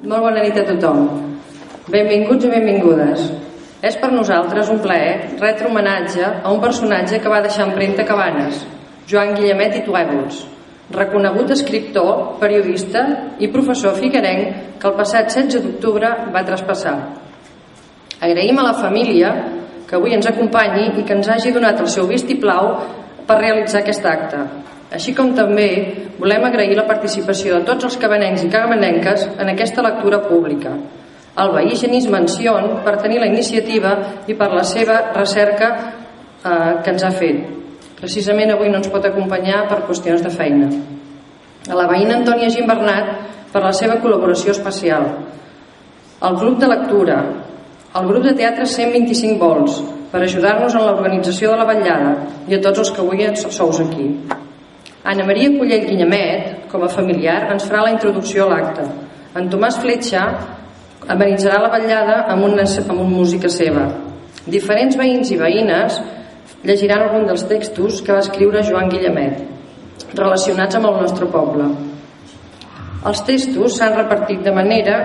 Molt bona nit a tothom. Benvinguts i benvingudes. És per nosaltres un plaer retre homenatge a un personatge que va deixar empremta Cabanes, Joan Guillemet i Tuèvols, reconegut escriptor, periodista i professor figuerenc que el passat 16 d'octubre va traspassar. Agraïm a la família que avui ens acompanyi i que ens hagi donat el seu vistiplau per realitzar aquest acte. Així com també volem agrair la participació de tots els cabanencs i cabanenques en aquesta lectura pública. El veí Genís Mencion per tenir la iniciativa i per la seva recerca eh, que ens ha fet. Precisament avui no ens pot acompanyar per qüestions de feina. A la veïna Antònia Gimbernat per la seva col·laboració especial. El grup de lectura, el grup de teatre 125 vols, per ajudar-nos en l'organització de la vetllada i a tots els que avui sous aquí. Anna Maria Collell Guinyamet, com a familiar, ens farà la introducció a l'acte. En Tomàs Fletxa amenitzarà la vetllada amb una, amb una música seva. Diferents veïns i veïnes llegiran algun dels textos que va escriure Joan Guillemet, relacionats amb el nostre poble. Els textos s'han repartit de manera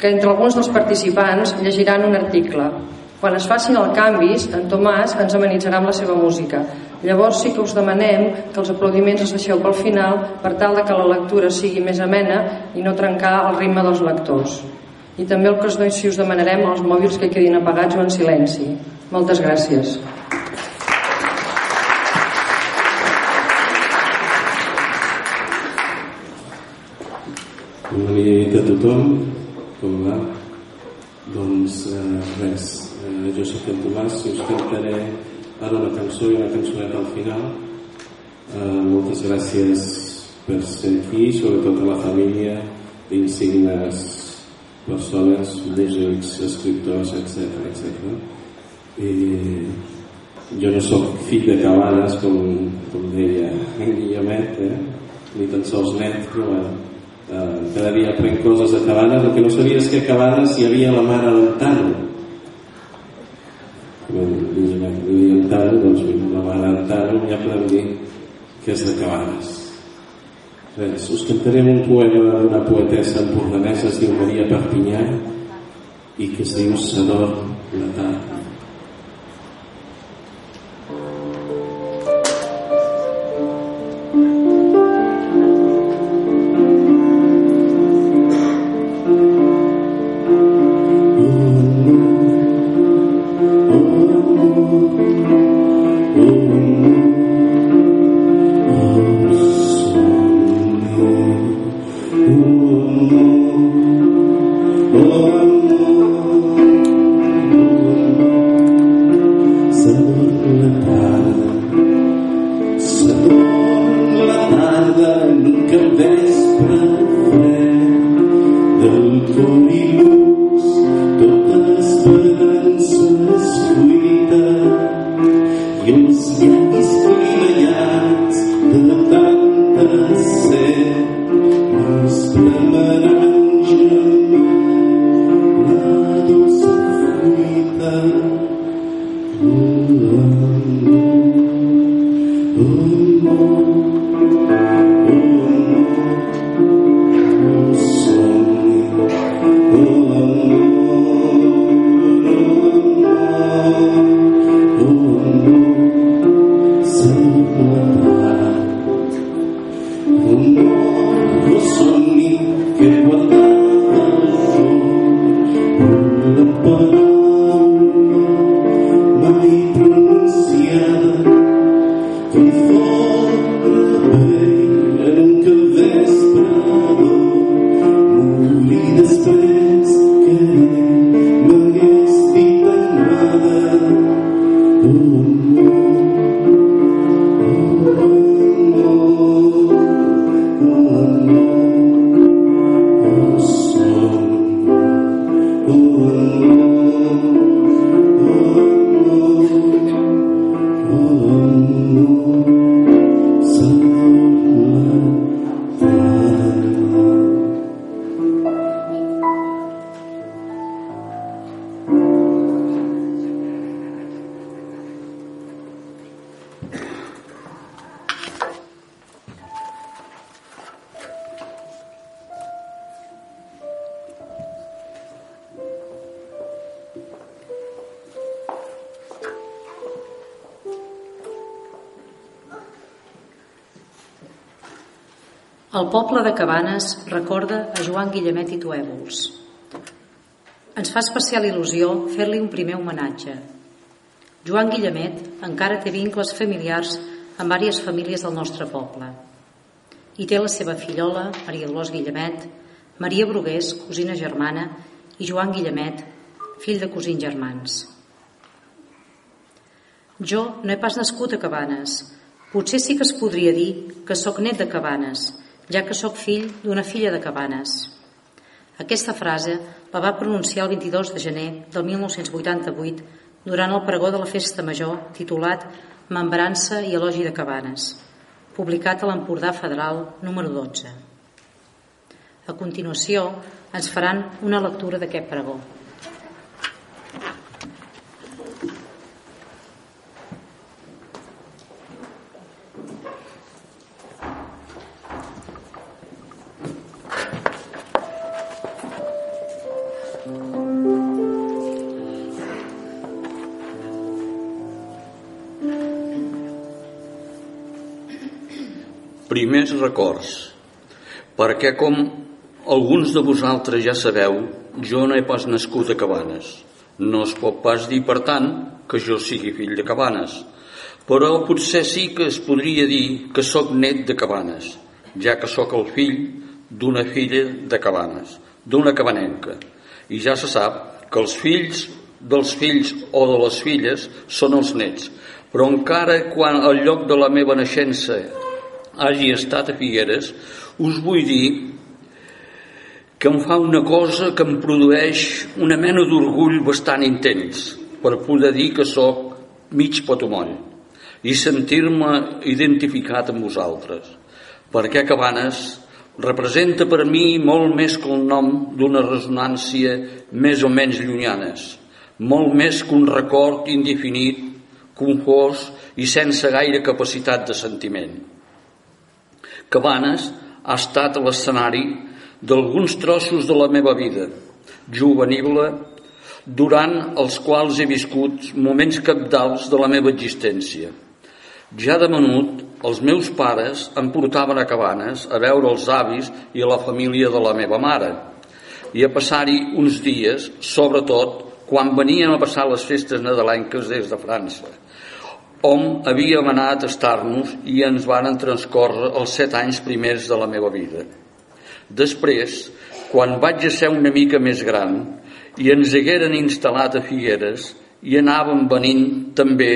que entre alguns dels participants llegiran un article. Quan es facin els canvis, en Tomàs ens amenitzarà amb la seva música. Llavors sí que us demanem que els aplaudiments els deixeu pel final per tal de que la lectura sigui més amena i no trencar el ritme dels lectors. I també el que us, si us demanarem els mòbils que quedin apagats o en silenci. Moltes gràcies. Bona nit a tothom, com va? Doncs eh, res, jo soc en Tomàs i us cantaré ara una cançó i una cançoneta al final. Eh, moltes gràcies per ser aquí, sobretot a la família d'insignes persones, músics, escriptors, etc etc. I jo no sóc fill de Cabanes, com, com deia en Guillemet, eh? ni tan sols net, però eh, cada dia aprenc coses de Cabanes el que no sabia és que a Cabanes hi havia la mare d'Antano com Antano doncs la mare ja podem dir que és de Cabanes. Res, us cantarem un poema d'una poetessa empordanesa es diu Maria Perpinyà i que es diu Sador la la El poble de Cabanes recorda a Joan Guillemet i Tuèvols. Ens fa especial il·lusió fer-li un primer homenatge. Joan Guillemet encara té vincles familiars amb diverses famílies del nostre poble. Hi té la seva fillola, Maria Dolors Guillemet, Maria Brugués, cosina germana, i Joan Guillemet, fill de cosins germans. Jo no he pas nascut a Cabanes. Potser sí que es podria dir que sóc net de Cabanes, ja que sóc fill d'una filla de Cabanes. Aquesta frase la va pronunciar el 22 de gener del 1988 durant el pregó de la Festa Major titulat Membrança i elogi de Cabanes, publicat a l'Empordà Federal número 12. A continuació ens faran una lectura d'aquest pregó. Primers records, perquè com alguns de vosaltres ja sabeu, jo no he pas nascut a Cabanes. No es pot pas dir, per tant, que jo sigui fill de Cabanes, però potser sí que es podria dir que sóc net de Cabanes, ja que sóc el fill d'una filla de Cabanes, d'una cabanenca. I ja se sap que els fills dels fills o de les filles són els nets, però encara quan el lloc de la meva naixença hagi estat a Figueres, us vull dir que em fa una cosa que em produeix una mena d'orgull bastant intens per poder dir que sóc mig potomoll i sentir-me identificat amb vosaltres perquè Cabanes representa per mi molt més que el nom d'una resonància més o menys llunyanes molt més que un record indefinit confós i sense gaire capacitat de sentiment Cabanes ha estat l'escenari d'alguns trossos de la meva vida juvenil durant els quals he viscut moments capdals de la meva existència. Ja de menut, els meus pares em portaven a Cabanes a veure els avis i la família de la meva mare i a passar-hi uns dies, sobretot quan veníem a passar les festes nadalenques des de França on havíem anat a estar-nos i ens varen transcórrer els set anys primers de la meva vida. Després, quan vaig a ser una mica més gran i ens hagueren instal·lat a Figueres i anàvem venint també,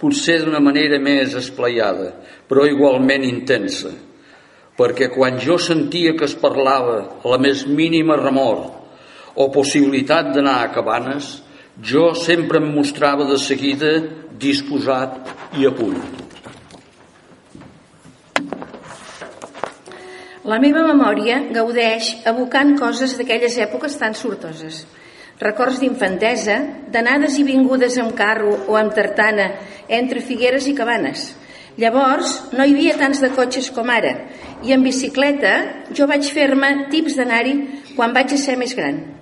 potser d'una manera més esplaiada, però igualment intensa, perquè quan jo sentia que es parlava la més mínima remor o possibilitat d'anar a Cabanes, jo sempre em mostrava de seguida disposat i a punt. La meva memòria gaudeix evocant coses d'aquelles èpoques tan sortoses. Records d'infantesa, d'anades i vingudes amb carro o amb tartana entre Figueres i Cabanes. Llavors no hi havia tants de cotxes com ara i en bicicleta jo vaig fer-me tips d'anar-hi quan vaig ser més gran.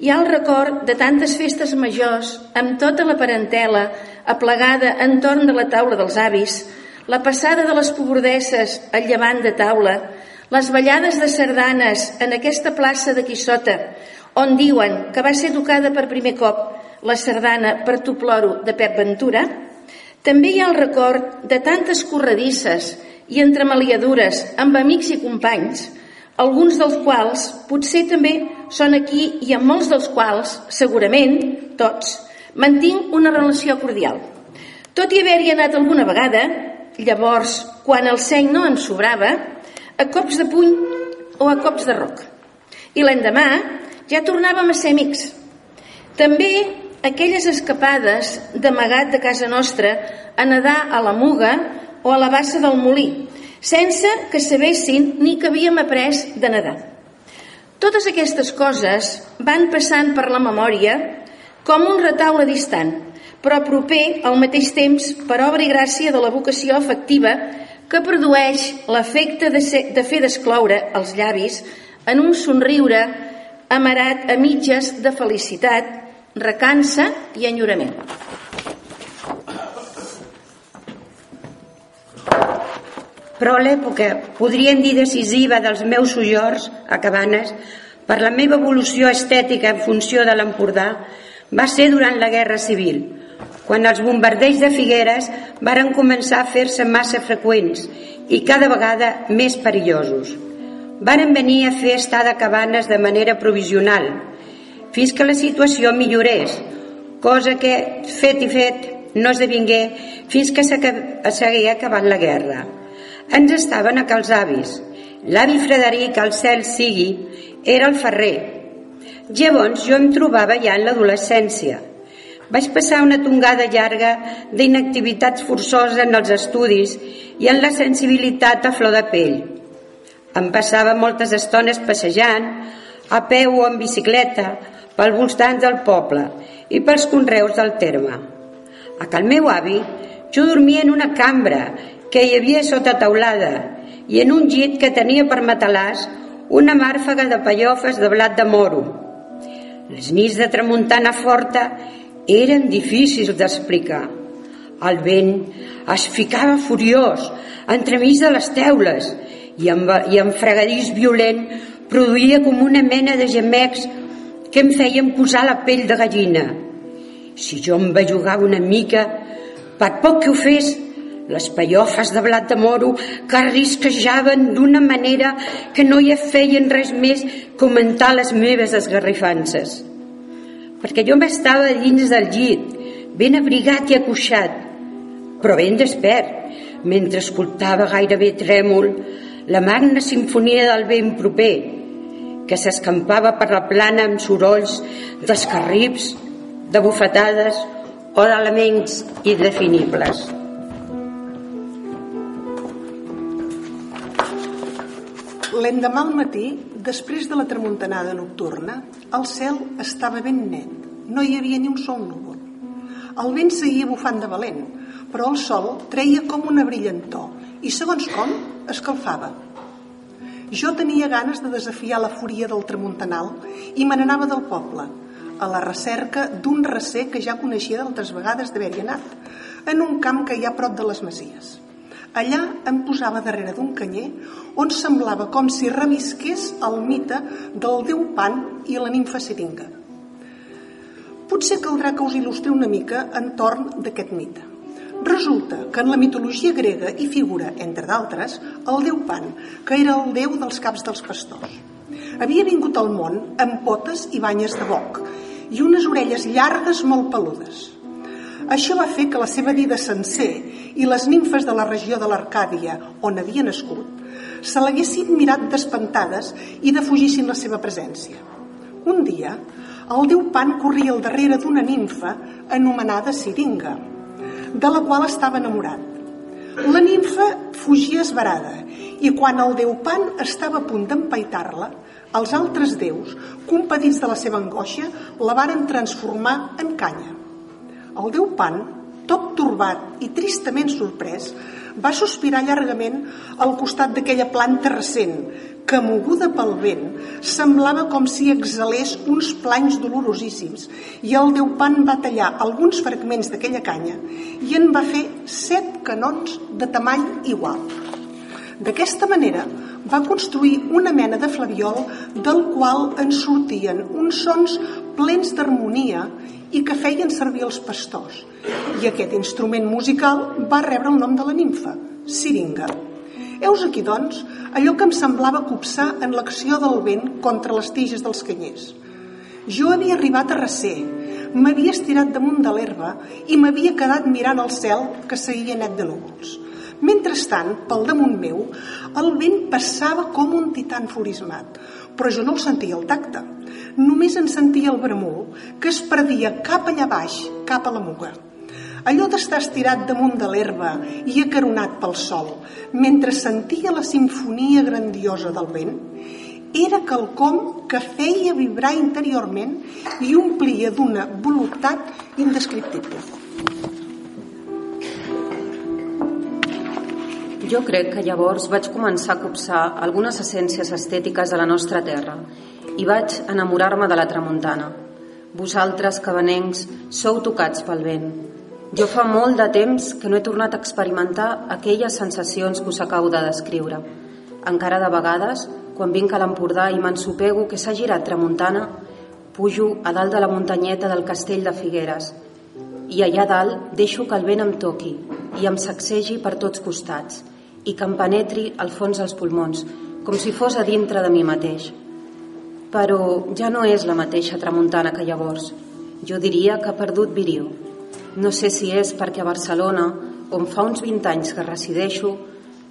Hi ha el record de tantes festes majors amb tota la parentela aplegada entorn de la taula dels avis, la passada de les pobordesses al llevant de taula, les ballades de sardanes en aquesta plaça d'aquí sota, on diuen que va ser tocada per primer cop la sardana per tu ploro de Pep Ventura, també hi ha el record de tantes corredisses i entremaliadures amb amics i companys, alguns dels quals potser també són aquí i amb molts dels quals, segurament, tots, mantinc una relació cordial. Tot i haver-hi anat alguna vegada, llavors, quan el seny no en sobrava, a cops de puny o a cops de roc. I l'endemà ja tornàvem a ser amics. També aquelles escapades d'amagat de casa nostra a nedar a la Muga o a la bassa del Molí, sense que sabessin ni que havíem après de nedar. Totes aquestes coses van passant per la memòria com un retaule distant, però proper al mateix temps per obra i gràcia de la vocació afectiva que produeix l'efecte de, ser, de fer descloure els llavis en un somriure amarat a mitges de felicitat, recança i enyorament. Però l'època, podrien dir decisiva dels meus sojors a Cabanes, per la meva evolució estètica en funció de l'Empordà, va ser durant la Guerra Civil, quan els bombardeigs de Figueres varen començar a fer-se massa freqüents i cada vegada més perillosos. Varen venir a fer estar de cabanes de manera provisional, fins que la situació millorés, cosa que, fet i fet, no esdevingué fins que s'hagué acabat la guerra. Ens estaven a cals avis. L'avi Frederic, al cel sigui, era el ferrer. Llavors jo em trobava ja en l'adolescència. Vaig passar una tongada llarga d'inactivitats forçoses en els estudis i en la sensibilitat a flor de pell. Em passava moltes estones passejant, a peu o en bicicleta, pels voltants del poble i pels conreus del terme. A cal meu avi jo dormia en una cambra que hi havia sota taulada i en un llit que tenia per matalàs una màrfaga de pallofes de blat de moro. Les nits de tramuntana forta eren difícils d'explicar. El vent es ficava furiós entremig de les teules i amb, i amb fregadís violent produïa com una mena de gemecs que em feien posar la pell de gallina. Si jo em bellugava una mica, per poc que ho fes, les pallofes de blat de moro que arrisquejaven d'una manera que no hi feien res més comentar les meves esgarrifances. Perquè jo m'estava dins del llit, ben abrigat i acuixat, però ben despert, mentre escoltava gairebé trèmol la magna sinfonia del vent proper, que s'escampava per la plana amb sorolls d'escarrips, de bufetades o d'elements indefinibles. L'endemà al matí, després de la tramuntanada nocturna, el cel estava ben net. No hi havia ni un sol núvol. El vent seguia bufant de valent, però el sol treia com una brillantor i, segons com, escalfava. Jo tenia ganes de desafiar la fúria del tramuntanal i me n'anava del poble, a la recerca d'un recer que ja coneixia d'altres vegades d'haver-hi anat, en un camp que hi ha prop de les Masies. Allà em posava darrere d'un canyer on semblava com si revisqués el mite del déu Pan i la nimfa Siringa. Potser caldrà que us il·lustri una mica entorn d'aquest mite. Resulta que en la mitologia grega hi figura, entre d'altres, el déu Pan, que era el déu dels caps dels pastors. Havia vingut al món amb potes i banyes de boc i unes orelles llargues molt peludes. Això va fer que la seva vida sencer i les nimfes de la regió de l'Arcàdia, on havia nascut, se l'haguessin mirat despentades i defugissin la seva presència. Un dia, el déu Pan corria al darrere d'una nimfa anomenada Siringa, de la qual estava enamorat. La nimfa fugia esverada i quan el déu Pan estava a punt d'empaitar-la, els altres déus, compadits de la seva angoixa, la varen transformar en canya. El déu Pan, tot turbat i tristament sorprès, va sospirar llargament al costat d'aquella planta recent que, moguda pel vent, semblava com si exhalés uns planys dolorosíssims i el Déu Pan va tallar alguns fragments d'aquella canya i en va fer set canons de tamany igual. D'aquesta manera va construir una mena de flaviol del qual en sortien uns sons plens d'harmonia i que feien servir els pastors. I aquest instrument musical va rebre el nom de la nimfa, siringa. Heus aquí, doncs, allò que em semblava copsar en l'acció del vent contra les tiges dels canyers. Jo havia arribat a recer, m'havia estirat damunt de l'herba i m'havia quedat mirant el cel que seguia net de núvols. Mentrestant, pel damunt meu, el vent passava com un tità enfurismat, però jo no el sentia al tacte. Només en sentia el bramur, que es perdia cap allà baix, cap a la muga allò d'estar estirat damunt de l'herba i acaronat pel sol, mentre sentia la sinfonia grandiosa del vent, era quelcom que feia vibrar interiorment i omplia d'una voluntat indescriptible. Jo crec que llavors vaig començar a copsar algunes essències estètiques de la nostra terra i vaig enamorar-me de la tramuntana. Vosaltres, cabanencs, sou tocats pel vent, Jo fa molt de temps que no he tornat a experimentar aquelles sensacions que us acabo de descriure. Encara de vegades, quan vinc a l'Empordà i m'ensopego que s'ha girat tramuntana, pujo a dalt de la muntanyeta del castell de Figueres i allà dalt deixo que el vent em toqui i em sacsegi per tots costats i que em penetri al fons dels pulmons, com si fos a dintre de mi mateix. Però ja no és la mateixa tramuntana que llavors. Jo diria que ha perdut virió. No sé si és perquè a Barcelona, on fa uns 20 anys que resideixo,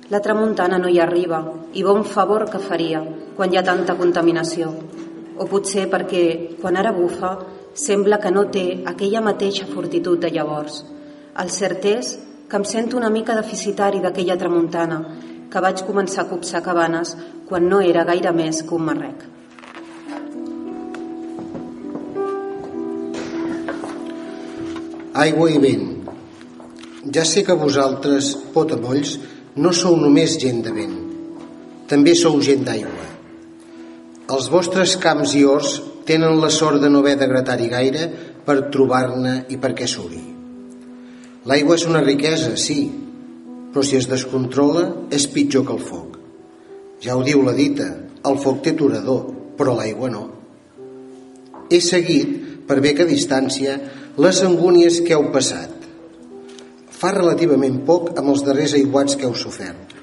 la tramuntana no hi arriba i bon favor que faria quan hi ha tanta contaminació. O potser perquè, quan ara bufa, sembla que no té aquella mateixa fortitud de llavors. El cert és que em sento una mica deficitari d'aquella tramuntana que vaig començar a copsar cabanes quan no era gaire més que un marrec. Aigua i vent. Ja sé que vosaltres, potamolls, no sou només gent de vent. També sou gent d'aigua. Els vostres camps i horts tenen la sort de no haver de gratar-hi gaire per trobar-ne i perquè suri. L'aigua és una riquesa, sí, però si es descontrola és pitjor que el foc. Ja ho diu la dita, el foc té aturador, però l'aigua no. He seguit, per bé que a distància, les angúnies que heu passat. Fa relativament poc amb els darrers aiguats que heu sofert.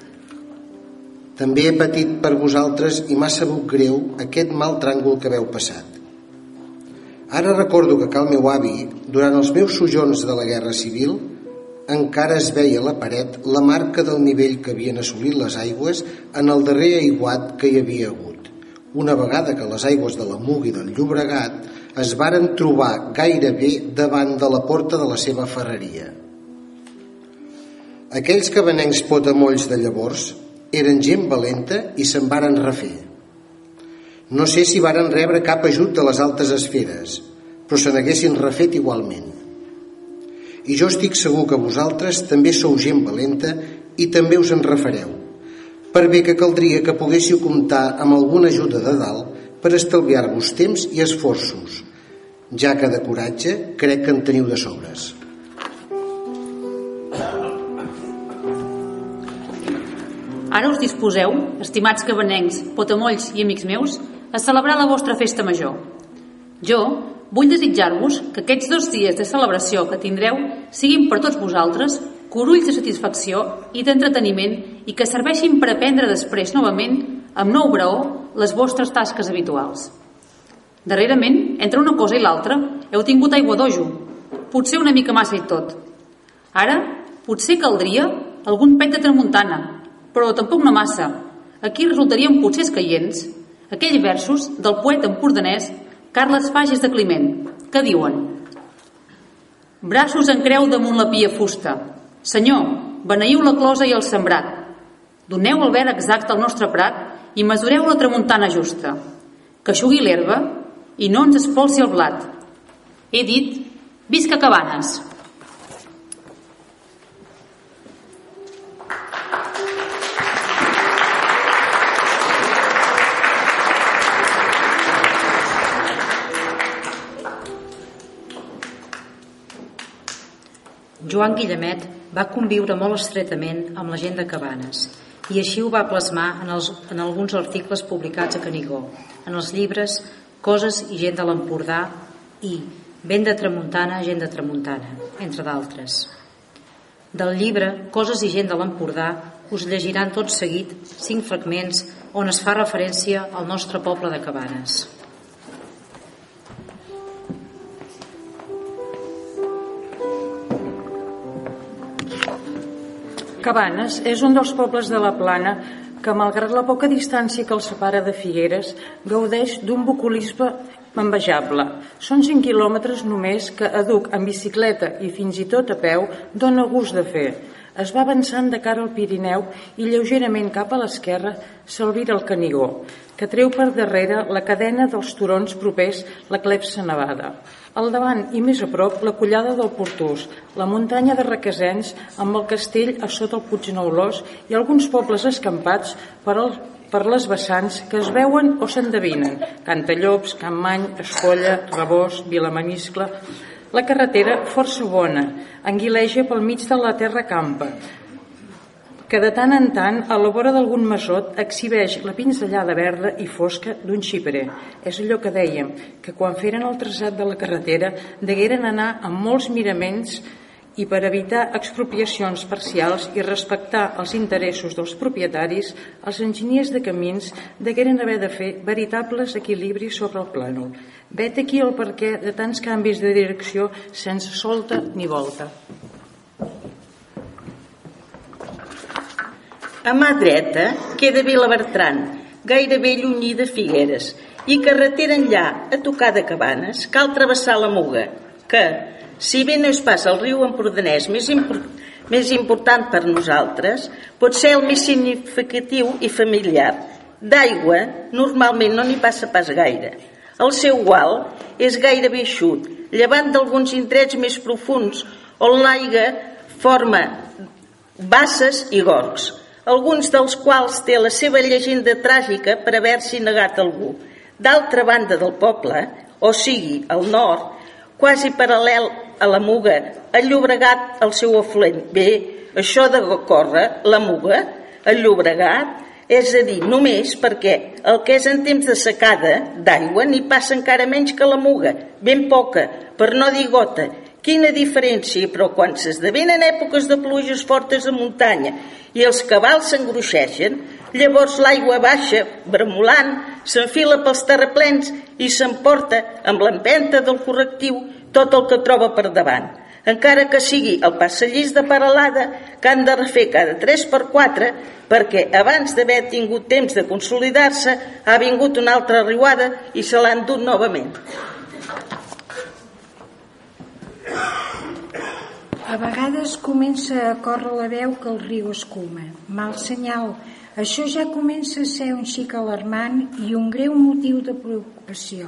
També he patit per vosaltres i m'ha sabut greu aquest mal tràngol que veu passat. Ara recordo que cal meu avi, durant els meus sojons de la Guerra Civil, encara es veia a la paret la marca del nivell que havien assolit les aigües en el darrer aiguat que hi havia hagut, una vegada que les aigües de la Mug i del Llobregat es varen trobar gairebé davant de la porta de la seva ferreria. Aquells cabanencs potamolls de llavors eren gent valenta i se'n varen refer no sé si varen rebre cap ajut de les altes esferes, però se n'haguessin refet igualment. I jo estic segur que vosaltres també sou gent valenta i també us en refereu, per bé que caldria que poguéssiu comptar amb alguna ajuda de dalt per estalviar-vos temps i esforços, ja que de coratge crec que en teniu de sobres. Ara us disposeu, estimats cabanencs, potamolls i amics meus, a celebrar la vostra festa major. Jo vull desitjar-vos que aquests dos dies de celebració que tindreu siguin per tots vosaltres corulls de satisfacció i d'entreteniment i que serveixin per aprendre després novament amb nou braó les vostres tasques habituals. Darrerament, entre una cosa i l'altra, heu tingut aigua d'ojo, potser una mica massa i tot. Ara, potser caldria algun pet de tramuntana, però tampoc no massa. Aquí resultarien potser escaients aquells versos del poeta empordanès Carles Fages de Climent, que diuen Braços en creu damunt la pia fusta. Senyor, beneiu la closa i el sembrat. Doneu el verd exacte al nostre prat i mesureu la tramuntana justa. Que aixugui l'herba i no ens espolsi el blat. He dit, visca Cabanes! Joan Guillemet va conviure molt estretament amb la gent de Cabanes i així ho va plasmar en, els, en alguns articles publicats a Canigó, en els llibres Coses i gent de l'Empordà i Vent de Tramuntana, gent de Tramuntana, entre d'altres. Del llibre Coses i gent de l'Empordà us llegiran tot seguit cinc fragments on es fa referència al nostre poble de Cabanes. Cabanes és un dels pobles de la Plana que, malgrat la poca distància que el separa de Figueres, gaudeix d'un bucolisme envejable. Són 5 quilòmetres només que Aduc en bicicleta i fins i tot a peu dona gust de fer. Es va avançant de cara al Pirineu i lleugerament cap a l'esquerra s'alvira el Canigó, que treu per darrere la cadena dels turons propers la Clepsa Nevada. Al davant i més a prop la collada del Portús, la muntanya de Requesens amb el castell a sota el Puig Noulós i alguns pobles escampats per, el, per les vessants que es veuen o s'endevinen, Cantallops, Campmany, Escolla, Rebós, Vilamaniscle, La carretera, força bona, enguileja pel mig de la terra campa, que de tant en tant, a la vora d'algun masot, exhibeix la pinzellada verda i fosca d'un xiprer. És allò que dèiem, que quan feren el traçat de la carretera degueren anar amb molts miraments i per evitar expropiacions parcials i respectar els interessos dels propietaris, els enginyers de camins degueren haver de fer veritables equilibris sobre el plànol. Vet aquí el perquè de tants canvis de direcció sense solta ni volta. A mà dreta queda Vilabertran, gairebé llunyí de Figueres, i carretera enllà, a tocar de Cabanes, cal travessar la Muga, que, si bé no és pas el riu empordanès més, impor més important per nosaltres, pot ser el més significatiu i familiar. D'aigua, normalment no n'hi passa pas gaire. El seu gual és gairebé eixut, llevant d'alguns indrets més profuns, on l'aigua forma basses i gorgs alguns dels quals té la seva llegenda tràgica per haver-s'hi negat algú. D'altra banda del poble, o sigui, al nord, quasi paral·lel a la Muga, el Llobregat al seu afluent. Bé, això de córrer, la Muga, el Llobregat, és a dir, només perquè el que és en temps de secada d'aigua n'hi passa encara menys que la muga, ben poca, per no dir gota, Quina diferència, però quan s'esdevenen èpoques de pluges fortes a muntanya i els cabals s'engruixeixen, llavors l'aigua baixa, bremolant, s'enfila pels terraplens i s'emporta amb l'empenta del correctiu tot el que troba per davant. Encara que sigui el passallís de paralada que han de refer cada 3 per 4 perquè abans d'haver tingut temps de consolidar-se ha vingut una altra riuada i se l'han dut novament. A vegades comença a córrer la veu que el riu escuma. Mal senyal. Això ja comença a ser un xic alarmant i un greu motiu de preocupació,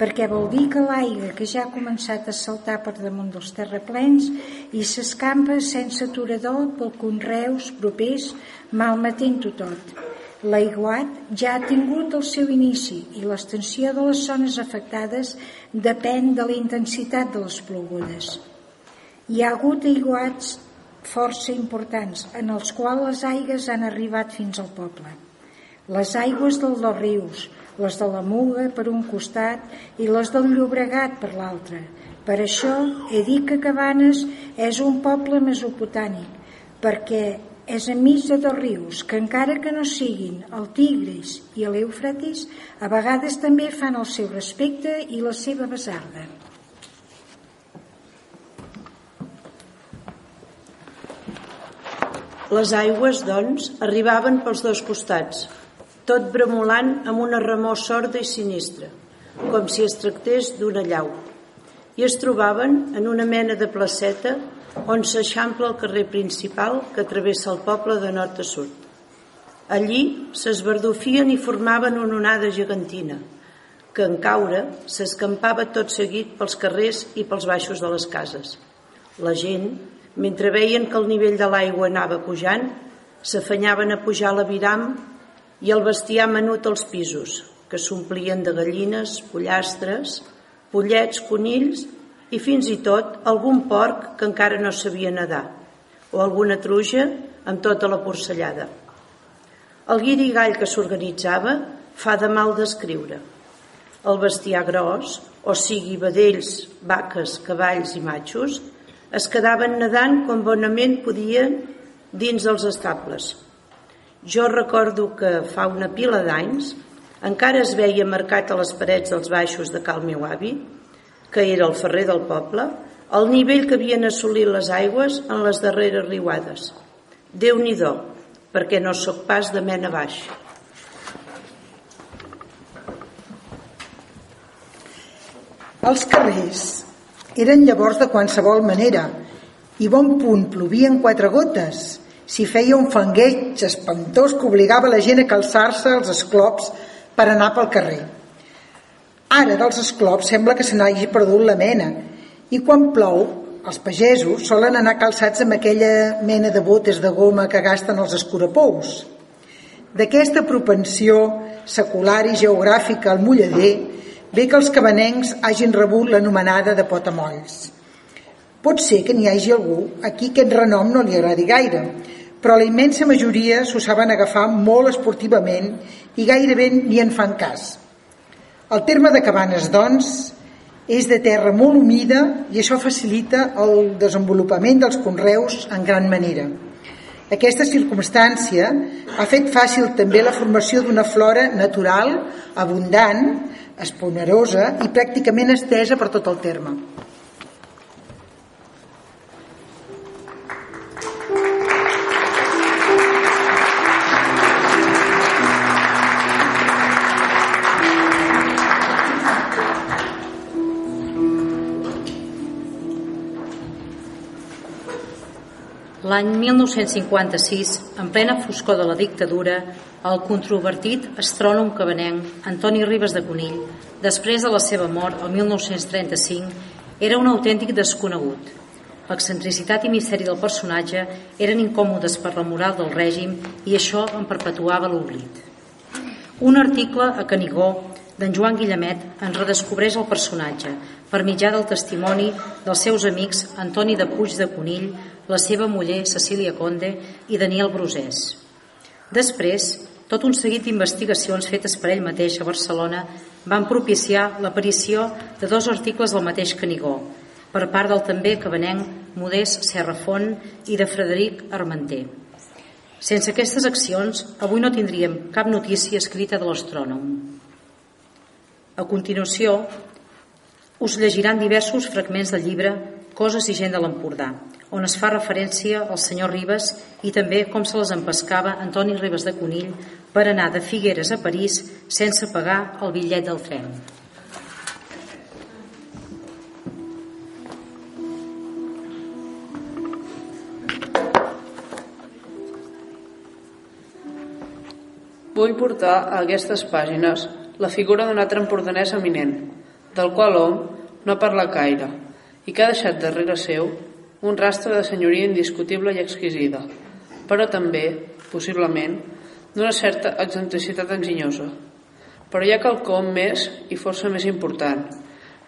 perquè vol dir que l'aigua que ja ha començat a saltar per damunt dels terraplens i s'escampa sense aturador pel conreus propers, malmetent-ho tot. L'aiguat ja ha tingut el seu inici i l'extensió de les zones afectades depèn de la intensitat de les plogudes. Hi ha hagut aiguats força importants en els quals les aigues han arribat fins al poble. Les aigües dels dos rius, les de la Muga per un costat i les del Llobregat per l'altre. Per això he dit que Cabanes és un poble mesopotàmic, perquè és enmig de dos rius que encara que no siguin el Tigris i l'Eufratis, a vegades també fan el seu respecte i la seva besarda. Les aigües, doncs, arribaven pels dos costats, tot bremolant amb una remor sorda i sinistra, com si es tractés d'una llau, i es trobaven en una mena de placeta on s'eixampla el carrer principal que travessa el poble de nord a sud. Allí s'esbardofien i formaven una onada gegantina, que en caure s'escampava tot seguit pels carrers i pels baixos de les cases. La gent, mentre veien que el nivell de l'aigua anava pujant, s'afanyaven a pujar la viram i el bestiar menut als pisos, que s'omplien de gallines, pollastres, pollets, conills i fins i tot algun porc que encara no sabia nedar, o alguna truja amb tota la porcellada. El guirigall que s'organitzava fa de mal d'escriure. El bestiar gros, o sigui vedells, vaques, cavalls i matxos, es quedaven nedant com bonament podien dins dels estables. Jo recordo que fa una pila d'anys encara es veia marcat a les parets dels baixos de cal meu avi, que era el ferrer del poble, el nivell que havien assolit les aigües en les darreres riuades. déu nhi perquè no sóc pas de mena baix. Els carrers eren llavors de qualsevol manera i bon punt plovien quatre gotes si feia un fangueig espantós que obligava la gent a calçar-se els esclops per anar pel carrer. Ara dels esclops sembla que se n'hagi perdut la mena i quan plou els pagesos solen anar calçats amb aquella mena de botes de goma que gasten els escurapous. D'aquesta propensió secular i geogràfica al mullader bé que els cabanencs hagin rebut l'anomenada de potamolls. Pot ser que n'hi hagi algú a qui aquest renom no li agradi gaire, però la immensa majoria s'ho saben agafar molt esportivament i gairebé ni en fan cas. El terme de Cabanes, doncs, és de terra molt humida i això facilita el desenvolupament dels conreus en gran manera. Aquesta circumstància ha fet fàcil també la formació d'una flora natural, abundant, esponerosa i pràcticament estesa per tot el terme. L'any 1956, en plena foscor de la dictadura, el controvertit astrònom cabanenc Antoni Ribes de Conill, després de la seva mort el 1935, era un autèntic desconegut. L'excentricitat i misteri del personatge eren incòmodes per la moral del règim i això en perpetuava l'oblit. Un article a Canigó d'en Joan Guillemet ens redescobreix el personatge per mitjà del testimoni dels seus amics Antoni de Puig de Conill, la seva muller Cecília Conde i Daniel Brusès. Després, tot un seguit d'investigacions fetes per ell mateix a Barcelona van propiciar l'aparició de dos articles del mateix Canigó, per part del també cabanenc Modest Serrafont i de Frederic Armenter. Sense aquestes accions, avui no tindríem cap notícia escrita de l'astrònom. A continuació, us llegiran diversos fragments del llibre Coses i gent de l'Empordà, on es fa referència al senyor Ribes i també com se les empescava Antoni Ribes de Conill per anar de Figueres a París sense pagar el bitllet del tren. Vull portar a aquestes pàgines la figura d'un altre empordanès eminent, del qual hom no parla gaire, i que ha deixat darrere seu un rastre de senyoria indiscutible i exquisida, però també, possiblement, d'una certa excentricitat enginyosa. Però hi ha quelcom més i força més important.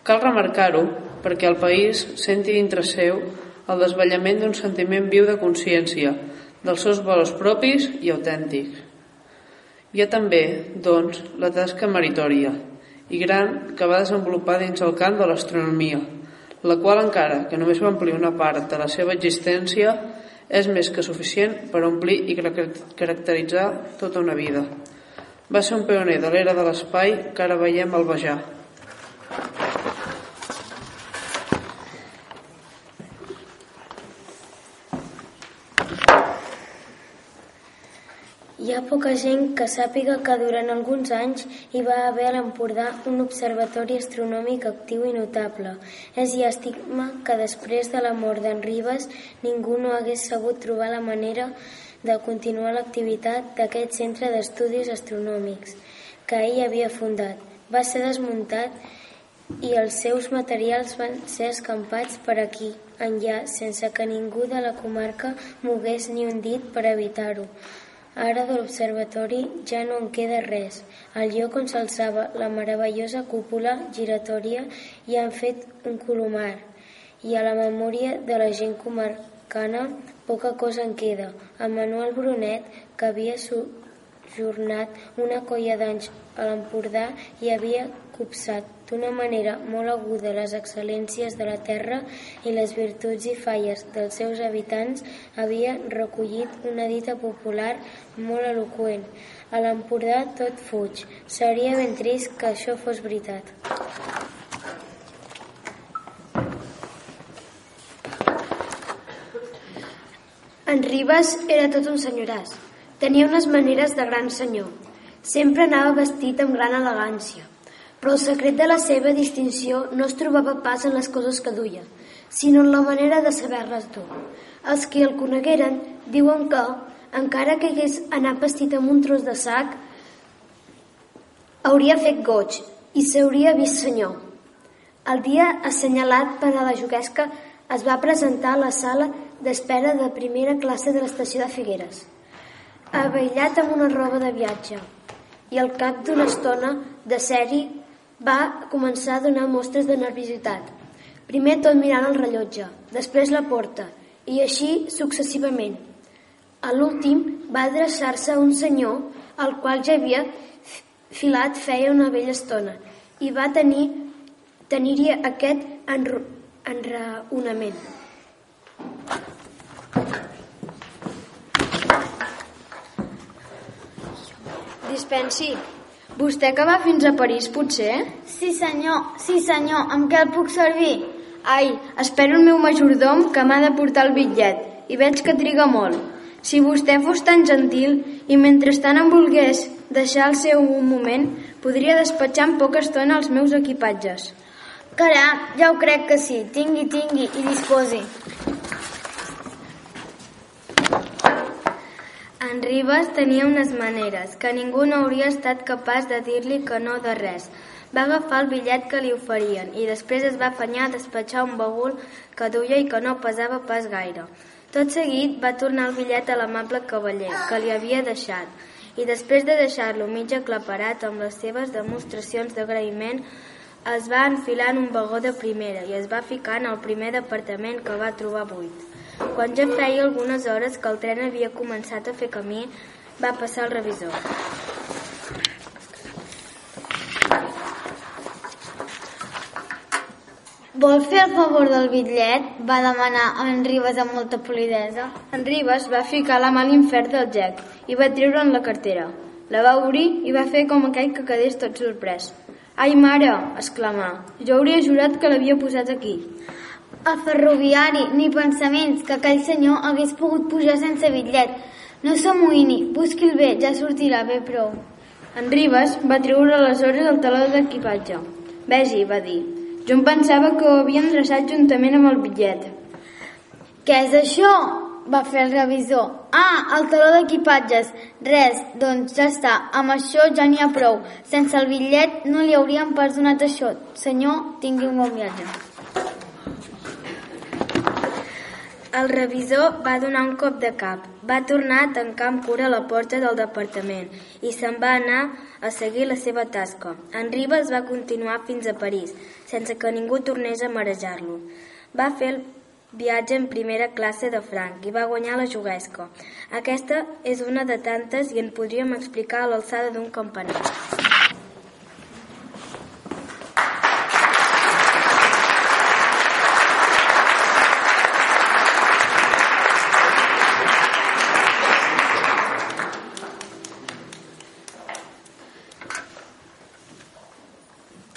Cal remarcar-ho perquè el país senti dintre seu el desvetllament d'un sentiment viu de consciència, dels seus valors propis i autèntics. Hi ha també, doncs, la tasca meritòria i gran que va desenvolupar dins el camp de l'astronomia, la qual encara que només va omplir una part de la seva existència és més que suficient per omplir i caracteritzar tota una vida. Va ser un pioner de l'era de l'espai que ara veiem al Bajà. Hi ha poca gent que sàpiga que durant alguns anys hi va haver a l'Empordà un observatori astronòmic actiu i notable. És llàstima que després de la mort d'en Ribes ningú no hagués sabut trobar la manera de continuar l'activitat d'aquest centre d'estudis astronòmics que ell havia fundat. Va ser desmuntat i els seus materials van ser escampats per aquí, enllà, sense que ningú de la comarca mogués ni un dit per evitar-ho. Ara de l'observatori ja no en queda res. Al lloc on s'alçava la meravellosa cúpula giratòria hi han fet un colomar i a la memòria de la gent comarcana poca cosa en queda. En Manuel Brunet, que havia sojornat una colla d'anys a l'Empordà i havia copsat d'una manera molt aguda les excel·lències de la terra i les virtuts i falles dels seus habitants, havia recollit una dita popular molt eloquent. A l'Empordà tot fuig. Seria ben trist que això fos veritat. En Ribes era tot un senyoràs. Tenia unes maneres de gran senyor. Sempre anava vestit amb gran elegància. Però el secret de la seva distinció no es trobava pas en les coses que duia, sinó en la manera de saber-les dur. Els que el conegueren diuen que, encara que hagués anat vestit amb un tros de sac, hauria fet goig i s'hauria vist senyor. El dia assenyalat per a la juguesca es va presentar a la sala d'espera de primera classe de l'estació de Figueres, avellat amb una roba de viatge, i al cap d'una estona de sèrie va començar a donar mostres de nerviositat. Primer tot mirant el rellotge, després la porta, i així successivament. A l'últim va adreçar-se a un senyor al qual ja havia filat feia una bella estona i va tenir tenir-hi aquest enraonament. Dispensi. Vostè que va fins a París, potser? Sí, senyor. Sí, senyor. Amb què el puc servir? Ai, espero el meu majordom que m'ha de portar el bitllet i veig que triga molt. Si vostè fos tan gentil i mentrestant em volgués deixar el seu un moment, podria despatxar en poca estona els meus equipatges. Caram, ja ho crec que sí. Tingui, tingui i disposi. En Ribes tenia unes maneres que ningú no hauria estat capaç de dir-li que no de res. Va agafar el bitllet que li oferien i després es va afanyar a despatxar un bagul que duia i que no pesava pas gaire. Tot seguit va tornar el bitllet a l'amable cavaller que li havia deixat i després de deixar-lo mig aclaparat amb les seves demostracions d'agraïment es va enfilar en un vagó de primera i es va ficar en el primer departament que va trobar buit. Quan ja feia algunes hores que el tren havia començat a fer camí, va passar el revisor. Vol fer el favor del bitllet? Va demanar en Ribes amb molta polidesa. En Ribes va ficar la mà a l'infern del gec i va treure'n la cartera. La va obrir i va fer com aquell que quedés tot sorprès. Ai, mare! exclamà. Jo hauria jurat que l'havia posat aquí. El ferroviari, ni pensaments que aquell senyor hagués pogut pujar sense bitllet. No s'amoïni, busqui'l bé, ja sortirà bé prou. En Ribes va treure aleshores el taló d'equipatge. Vegi, va dir, jo em pensava que ho havia endreçat juntament amb el bitllet. Què és això? va fer el revisor. Ah, el taló d'equipatges. Res, doncs ja està. Amb això ja n'hi ha prou. Sense el bitllet no li hauríem perdonat això. Senyor, tingui un bon viatge. El revisor va donar un cop de cap, va tornar a tancar amb cura la porta del departament i se'n va anar a seguir la seva tasca. En Ribes va continuar fins a París, sense que ningú tornés a marejar-lo. Va fer el viatge en primera classe de franc i va guanyar la juguesca. Aquesta és una de tantes i en podríem explicar a l'alçada d'un campanar.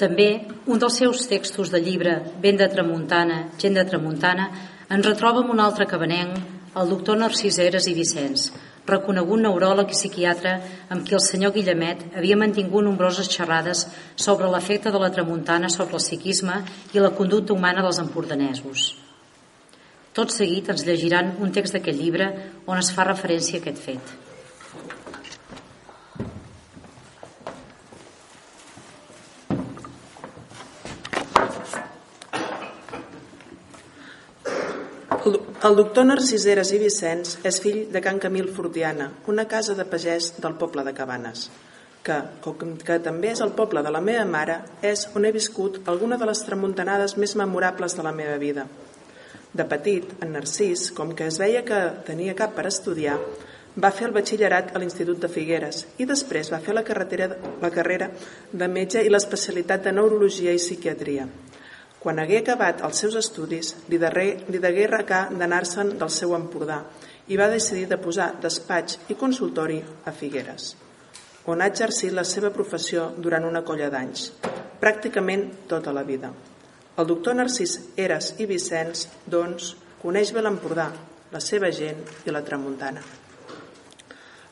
També un dels seus textos del llibre Vent de Tramuntana, Gent de Tramuntana, ens retroba amb un altre cabanenc, el doctor Narcís Eres i Vicenç, reconegut neuròleg i psiquiatre amb qui el senyor Guillemet havia mantingut nombroses xerrades sobre l'efecte de la tramuntana sobre el psiquisme i la conducta humana dels empordanesos. Tot seguit ens llegiran un text d'aquest llibre on es fa referència a aquest fet. El doctor Narciseres i Vicenç és fill de Can Camil Fortiana, una casa de pagès del poble de Cabanes, que, com que també és el poble de la meva mare, és on he viscut alguna de les tramuntanades més memorables de la meva vida. De petit, en Narcís, com que es veia que tenia cap per estudiar, va fer el batxillerat a l'Institut de Figueres i després va fer la, carretera, la carrera de metge i l'especialitat de neurologia i psiquiatria. Quan hagué acabat els seus estudis, li, darrer, li degué recar d'anar-se'n del seu Empordà i va decidir de posar despatx i consultori a Figueres, on ha exercit la seva professió durant una colla d'anys, pràcticament tota la vida. El doctor Narcís Eres i Vicenç, doncs, coneix bé l'Empordà, la seva gent i la tramuntana.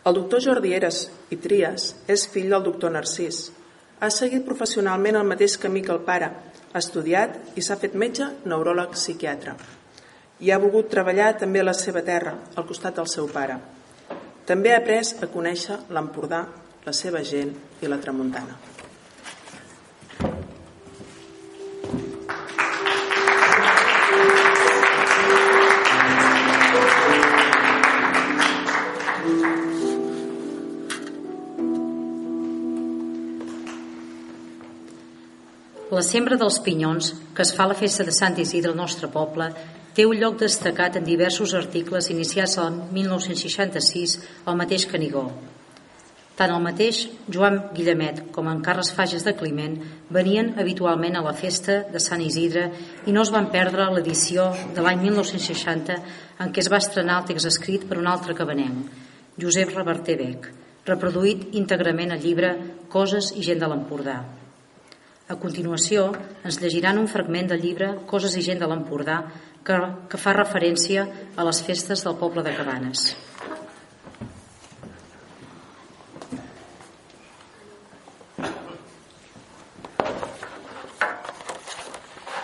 El doctor Jordi Eres i Trias és fill del doctor Narcís. Ha seguit professionalment el mateix camí que el pare ha estudiat i s'ha fet metge, neuròleg, psiquiatre. I ha volgut treballar també a la seva terra, al costat del seu pare. També ha après a conèixer l'Empordà, la seva gent i la tramuntana. La sembra dels pinyons, que es fa a la festa de Sant Isidre al nostre poble, té un lloc destacat en diversos articles iniciats el 1966 al mateix Canigó. Tant el mateix Joan Guillemet com en Carles Fages de Climent venien habitualment a la festa de Sant Isidre i no es van perdre l'edició de l'any 1960 en què es va estrenar el text escrit per un altre cabanenc, Josep Reverter Bec, reproduït íntegrament al llibre Coses i gent de l'Empordà. A continuació, ens llegiran un fragment del llibre Coses i gent de l'Empordà que, que fa referència a les festes del poble de Cabanes.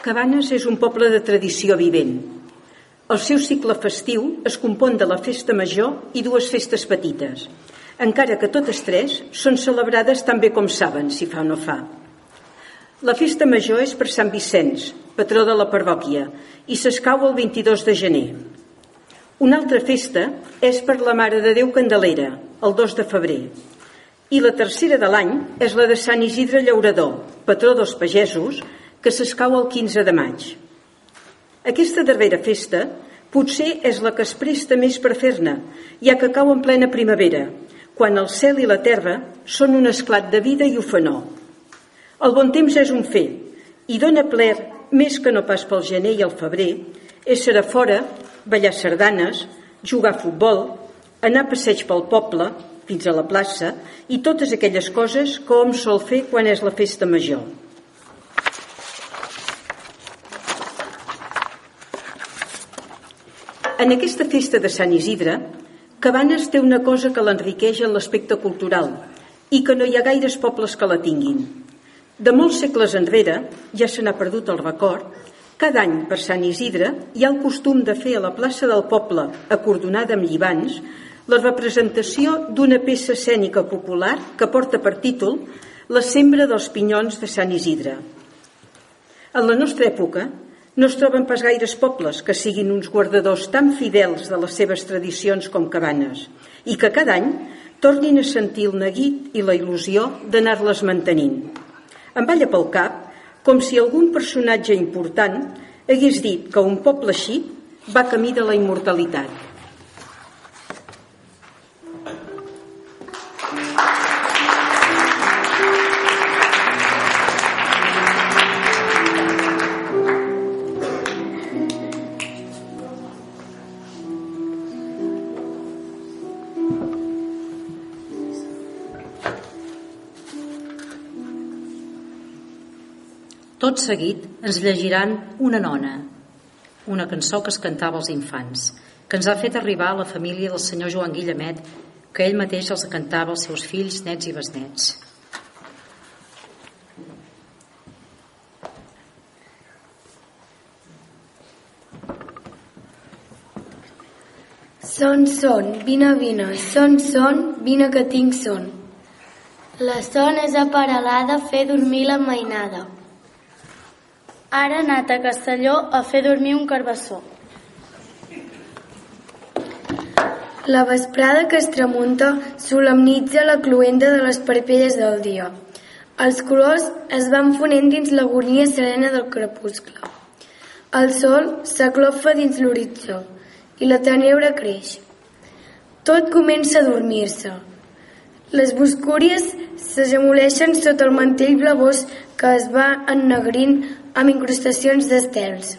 Cabanes és un poble de tradició vivent. El seu cicle festiu es compon de la festa major i dues festes petites, encara que totes tres són celebrades tan bé com saben, si fa o no fa. La festa major és per Sant Vicenç, patró de la parròquia, i s'escau el 22 de gener. Una altra festa és per la Mare de Déu Candelera, el 2 de febrer. I la tercera de l'any és la de Sant Isidre Llaurador, patró dels pagesos, que s'escau el 15 de maig. Aquesta darrera festa potser és la que es presta més per fer-ne, ja que cau en plena primavera, quan el cel i la terra són un esclat de vida i ofenor. El bon temps és un fet i dona pler més que no pas pel gener i el febrer, ésser a fora, ballar sardanes, jugar a futbol, anar a passeig pel poble, fins a la plaça, i totes aquelles coses que hom sol fer quan és la festa major. En aquesta festa de Sant Isidre, Cabanes té una cosa que l'enriqueix en l'aspecte cultural i que no hi ha gaires pobles que la tinguin. De molts segles enrere, ja se n'ha perdut el record, cada any per Sant Isidre hi ha el costum de fer a la plaça del poble, acordonada amb llibans, la representació d'una peça escènica popular que porta per títol La sembra dels pinyons de Sant Isidre. En la nostra època no es troben pas gaires pobles que siguin uns guardadors tan fidels de les seves tradicions com Cabanes i que cada any tornin a sentir el neguit i la il·lusió d'anar-les mantenint. Em balla pel cap com si algun personatge important hagués dit que un poble així va camí de la immortalitat. Tot seguit ens llegiran Una nona, una cançó que es cantava als infants, que ens ha fet arribar a la família del senyor Joan Guillemet, que ell mateix els cantava als seus fills, nets i besnets. Son, son, vine, vine, son, son, vine que tinc son. La son és aparelada fer dormir la mainada. Ara ha anat a Castelló a fer dormir un carbassó. La vesprada que es tramunta solemnitza la cluenda de les parpelles del dia. Els colors es van fonent dins l'agonia serena del crepuscle. El sol s'aclofa dins l'horitzó i la tenebra creix. Tot comença a dormir-se. Les boscúries s'agemoleixen sota el mantell blavós que es va ennegrint amb incrustacions d'estels.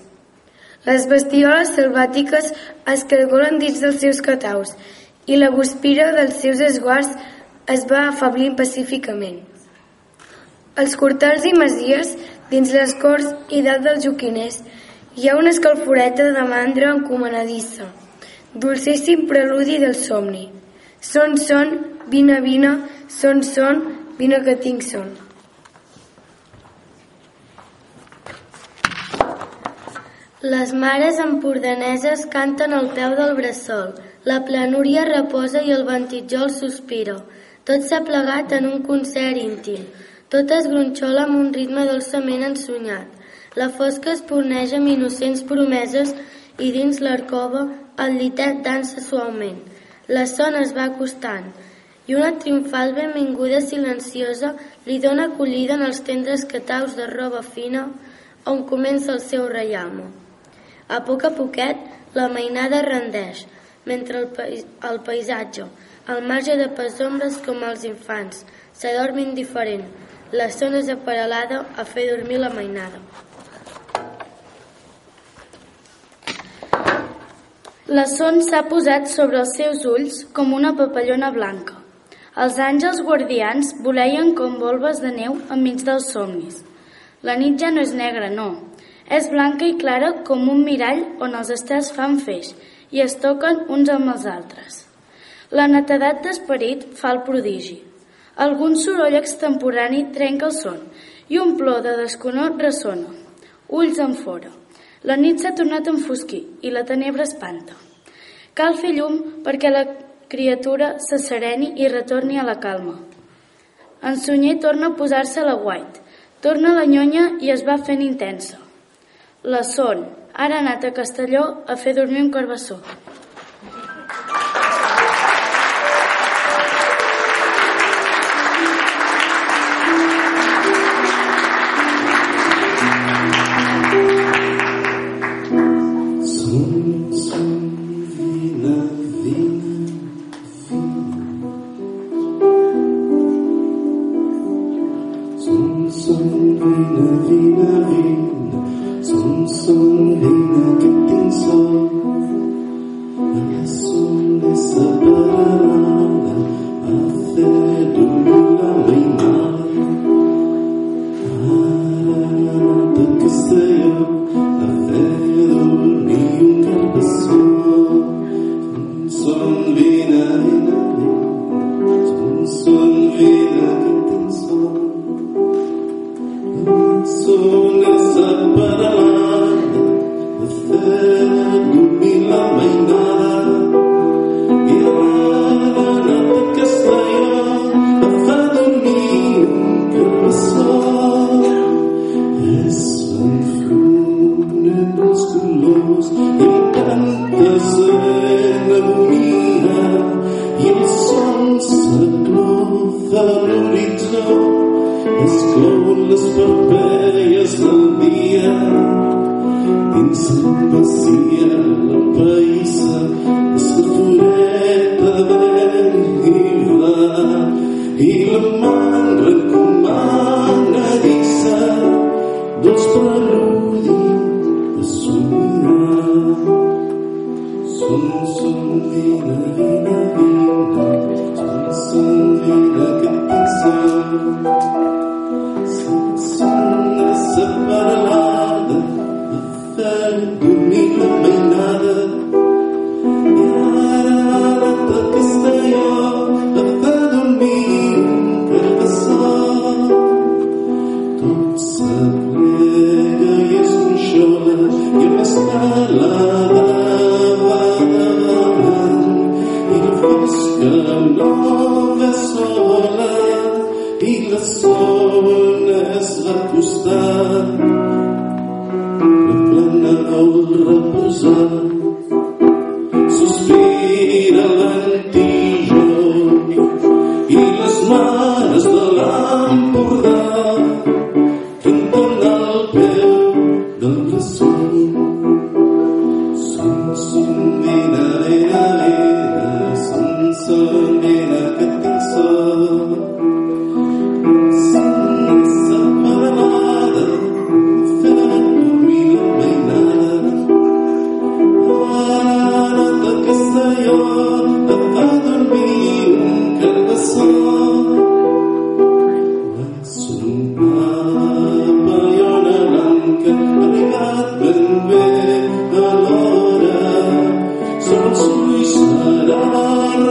Les bestioles selvàtiques es cargolen dins dels seus cataus i la guspira dels seus esguards es va afablir pacíficament. Els cortals i masies, dins les corts i dalt dels joquiners, hi ha una escalforeta de mandra encomanadissa, dolcíssim preludi del somni. Son, son, vine, vine, son, son, vine que tinc son. Les mares empordaneses canten al peu del bressol. La planúria reposa i el ventitjol sospira. Tot s'ha plegat en un concert íntim. Tot es gronxola amb un ritme dolçament ensonyat. La fosca es porneja amb innocents promeses i dins l'arcova el llitet dansa suaument. La son es va acostant i una triomfal benvinguda silenciosa li dóna acollida en els tendres cataus de roba fina on comença el seu reiamo. A poc a poquet, la mainada rendeix, mentre el, pais el paisatge, al marge de pesombres com els infants, s'adorm indiferent. La zona és aparelada a fer dormir la mainada. La son s'ha posat sobre els seus ulls com una papallona blanca. Els àngels guardians voleien com volves de neu enmig dels somnis. La nit ja no és negra, no. És blanca i clara com un mirall on els estels fan feix i es toquen uns amb els altres. La netedat d'esperit fa el prodigi. Algun soroll extemporani trenca el son i un plor de desconor ressona. Ulls en fora. La nit s'ha tornat a enfosquir i la tenebra espanta. Cal fer llum perquè la criatura se sereni i retorni a la calma. En Sunyer torna a posar-se la guait. Torna la nyonya i es va fent intensa. La son, ara ha anat a Castelló a fer dormir un carbassó.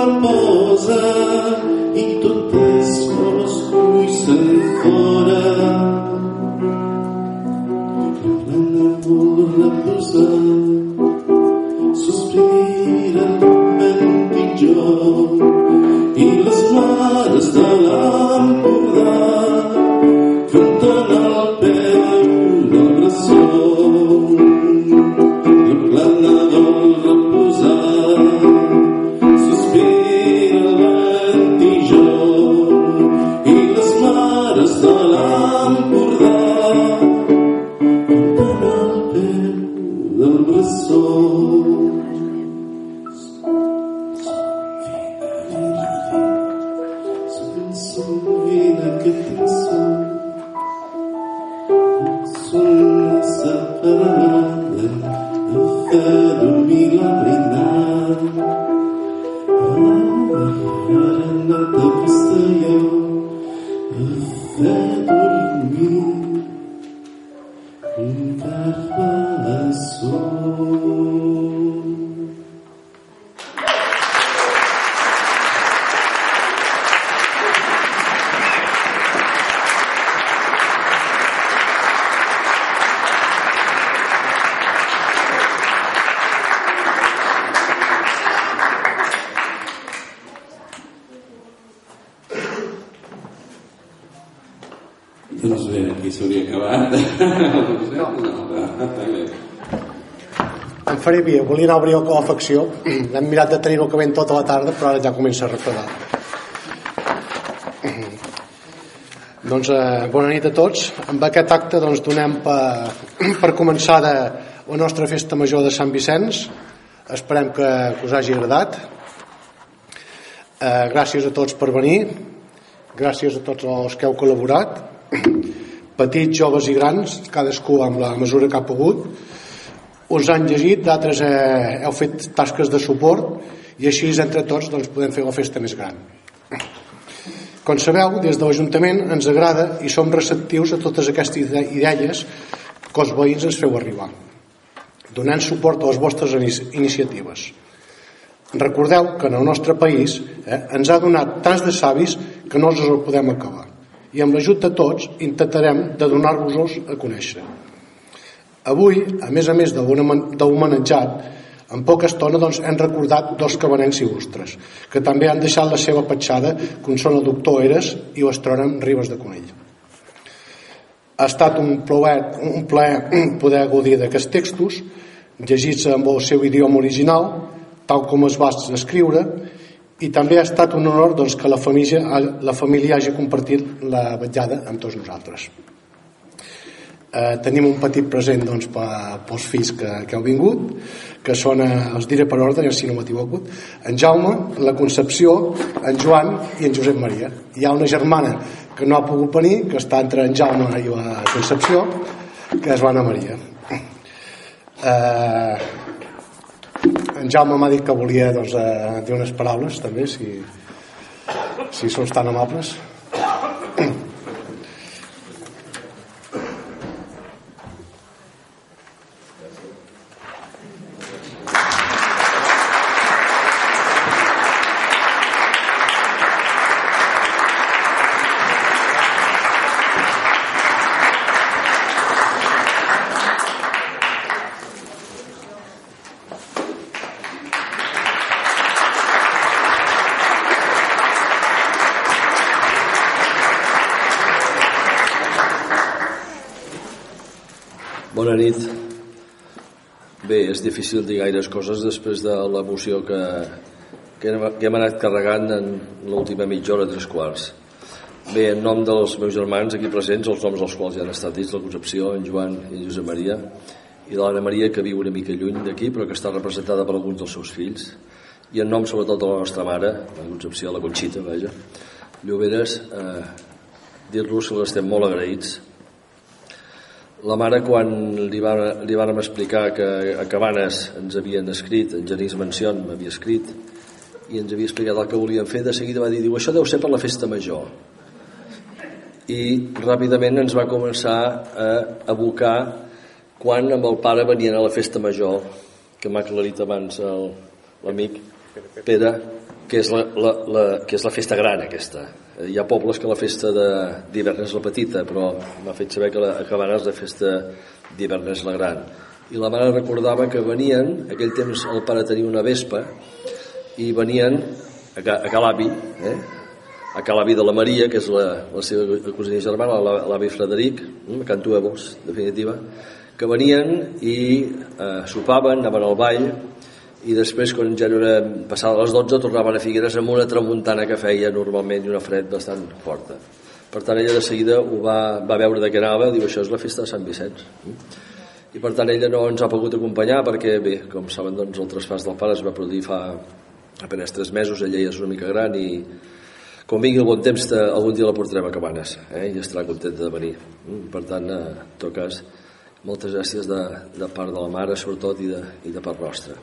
raposa faré via, volia anar a obrir la facció, hem mirat de tenir-ho que ven tota la tarda, però ara ja comença a refredar. Doncs eh, bona nit a tots. Amb aquest acte doncs, donem per, per començar de, la nostra festa major de Sant Vicenç. Esperem que, que us hagi agradat. Eh, gràcies a tots per venir. Gràcies a tots els que heu col·laborat petits, joves i grans, cadascú amb la mesura que ha pogut. Us han llegit, d'altres eh, heu fet tasques de suport i així entre tots doncs, podem fer la festa més gran. Com sabeu, des de l'Ajuntament ens agrada i som receptius a totes aquestes idees que els veïns ens feu arribar, donant suport a les vostres iniciatives. Recordeu que en el nostre país eh, ens ha donat tants de savis que no els podem acabar i amb l'ajut de tots intentarem de donar-vos-los a conèixer. Avui, a més a més d'homenatjat, en poca estona doncs, hem recordat dos cabanencs il·lustres, que també han deixat la seva petjada, com són el doctor Eres i l'astrònom Ribes de Conell. Ha estat un plaer, un plaer poder gaudir d'aquests textos, llegits amb el seu idioma original, tal com es va escriure, i també ha estat un honor doncs, que la família, la família hagi compartit la vetllada amb tots nosaltres. Eh, tenim un petit present doncs, pels fills que, que heu vingut, que són, eh, els diré per ordre, si no m'equivoco, en Jaume, la Concepció, en Joan i en Josep Maria. Hi ha una germana que no ha pogut venir, que està entre en Jaume i la Concepció, que és l'Anna Maria. Eh, en Jaume m'ha dit que volia doncs, eh, dir unes paraules també si, si sou tan amables Bona nit. Bé, és difícil dir gaires coses després de l'emoció que, que, que hem anat carregant en l'última mitja hora, tres quarts. Bé, en nom dels meus germans aquí presents, els noms dels quals ja han estat dits, la Concepció, en Joan i en Josep Maria, i l'Anna Maria, que viu una mica lluny d'aquí, però que està representada per alguns dels seus fills, i en nom sobretot de la nostra mare, la Concepció, la Conxita, vaja, Lloberes, eh, dir-los que estem molt agraïts la mare, quan li, va, li vàrem explicar que a Cabanes ens havien escrit, en Genís Mencion m'havia escrit, i ens havia explicat el que volien fer, de seguida va dir, diu, això deu ser per la festa major. I ràpidament ens va començar a abocar quan amb el pare venien a la festa major, que m'ha aclarit abans l'amic Pere, que és la, la, la, que és la festa gran aquesta hi ha pobles que la festa d'hivern és la petita però m'ha fet saber que la, a Cabanes la festa d'hivern és la gran i la mare recordava que venien aquell temps el pare tenia una vespa i venien a, a Calavi eh? a Calavi de la Maria que és la, la seva cosina germana l'avi Frederic a Cantuevos definitiva que venien i eh, sopaven, anaven al ball i després quan ja era passada les 12 tornaven a Figueres amb una tramuntana que feia normalment i una fred bastant forta per tant ella de seguida ho va, va veure de què anava diu això és la festa de Sant Vicenç i per tant ella no ens ha pogut acompanyar perquè bé, com saben doncs el traspàs del pare es va produir fa apenas 3 mesos ella ja és una mica gran i quan vingui el bon temps algun dia la portarem a Cabanes eh? i estarà contenta de venir per tant, eh, en tot cas Moltes gràcies de, de part de la mare, sobretot, i de, i de part nostra.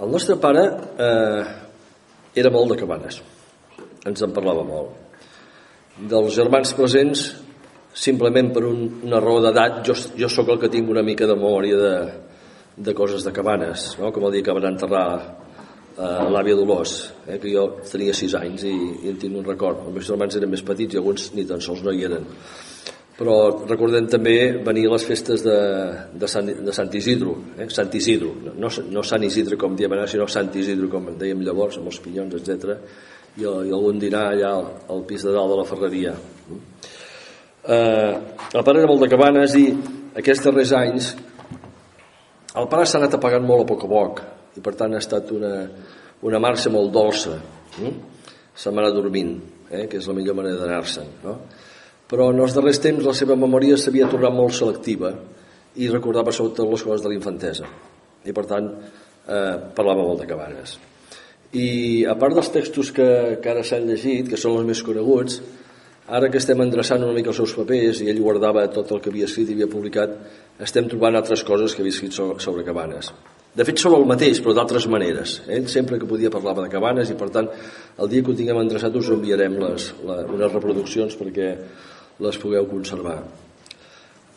El nostre pare eh, era molt de cabanes. Ens en parlava molt. Dels germans presents, simplement per un, una raó d'edat, jo, jo sóc el que tinc una mica de memòria de, de coses de cabanes, no? com el dia que van enterrar eh, l'àvia Dolors, eh, que jo tenia 6 anys i, i en tinc un record. Els meus germans eren més petits i alguns ni tan sols no hi eren però recordem també venir les festes de, de, Sant, de Sant Isidro, eh? Sant Isidro, no, no Sant Isidre com diem ara, sinó Sant Isidro com dèiem llavors, amb els pinyons, etc. I, i algun dinar allà al, al pis de dalt de la ferreria. Eh, el pare era molt de cabanes i aquests darrers anys el pare s'ha anat apagant molt a poc a poc i per tant ha estat una, una marxa molt dolça. Eh? Se m'ha dormint, eh? que és la millor manera d'anar-se'n. No? Però en els darrers temps la seva memòria s'havia tornat molt selectiva i recordava sobretot les coses de l'infantesa i per tant eh, parlava molt de cabanes. I a part dels textos que, que ara s'han llegit que són els més coneguts ara que estem endreçant una mica els seus papers i ell guardava tot el que havia escrit i havia publicat estem trobant altres coses que havia escrit sobre, sobre cabanes. De fet sobre el mateix, però d'altres maneres. Ell sempre que podia parlava de cabanes i per tant el dia que ho tinguem endreçat us enviarem les, la, unes reproduccions perquè les pugueu conservar.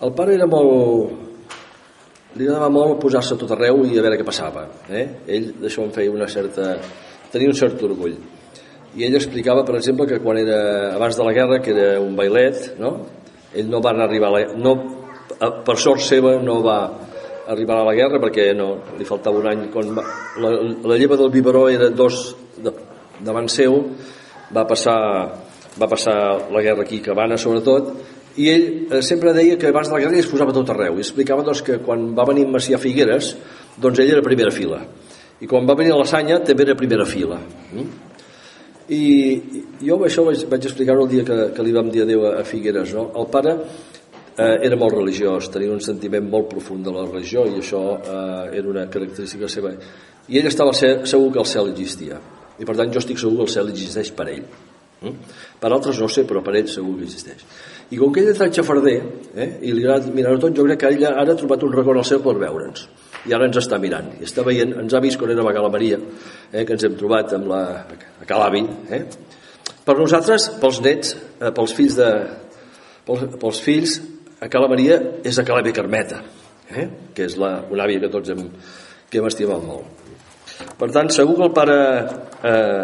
El pare era molt... li agradava molt posar-se tot arreu i a veure què passava. Eh? Ell d'això en feia una certa... tenia un cert orgull. I ell explicava, per exemple, que quan era abans de la guerra, que era un bailet, no? ell no va arribar a la... No, per sort seva no va arribar a la guerra perquè no, li faltava un any quan va, la, la lleva del biberó era dos de, davant seu va passar va passar la guerra aquí, que Cabana sobretot, i ell eh, sempre deia que abans de la guerra es posava tot arreu, i explicava doncs, que quan va venir Macià Figueres, doncs ell era primera fila, i quan va venir a la Sanya també era primera fila. Mm? I jo això vaig, vaig explicar-ho el dia que, que li vam dir adeu a Figueres. No? El pare eh, era molt religiós, tenia un sentiment molt profund de la religió i això eh, era una característica seva. I ell estava segur que el cel existia. I per tant jo estic segur que el cel existeix per ell. Mm? Per altres no sé, però per ell segur que existeix. I com que ell és tan xafarder, eh, i li agrada mirar tot, jo crec que ell ara ha trobat un record al cel per veure'ns. I ara ens està mirant. I està veient, ens ha vist quan era a Cala Maria, eh, que ens hem trobat amb la, a Calavi. Eh? Per nosaltres, pels nets, eh, pels fills de, pels, pels fills, a Cala Maria és a Calavi Carmeta, eh? que és la, una àvia que tots hem, que hem estimat molt. Per tant, segur que el pare eh,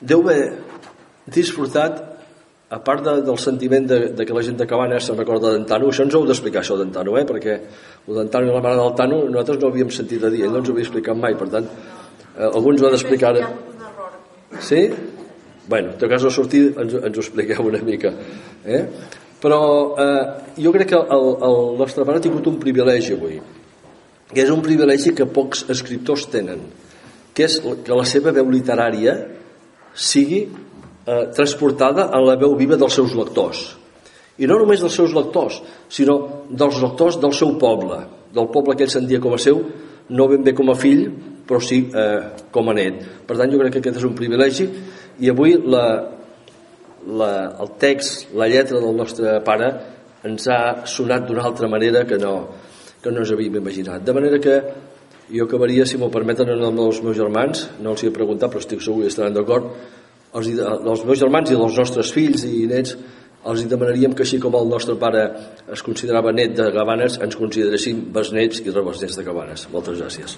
deu haver disfrutat a part de, del sentiment de, de que la gent de Cabanes se'n recorda d'en Tano, això ens ho heu d'explicar això d'en Tano, eh? perquè el d'en Tano i la mare del Tano nosaltres no havíem sentit a dir, ell no ens ho havia explicat mai, per tant, eh, algú ens ho ha d'explicar. Sí? Bueno, en tot cas, al sortir ens, ens ho expliqueu una mica. Eh? Però eh, jo crec que el, el nostre pare ha tingut un privilegi avui, que és un privilegi que pocs escriptors tenen, que és que la seva veu literària sigui eh, transportada en la veu viva dels seus lectors. I no només dels seus lectors, sinó dels lectors del seu poble, del poble que ell sentia com a seu, no ben bé com a fill, però sí eh, com a net. Per tant, jo crec que aquest és un privilegi i avui la, la, el text, la lletra del nostre pare ens ha sonat d'una altra manera que no, que no ens havíem imaginat. De manera que jo acabaria, si m'ho permeten, en nom dels meus germans, no els hi he preguntat, però estic segur que estaran d'acord, els, dels meus germans i dels nostres fills i nets els demanaríem que així com el nostre pare es considerava net de Gabanes ens consideressin besnets i rebesnets de Gabanes. Moltes gràcies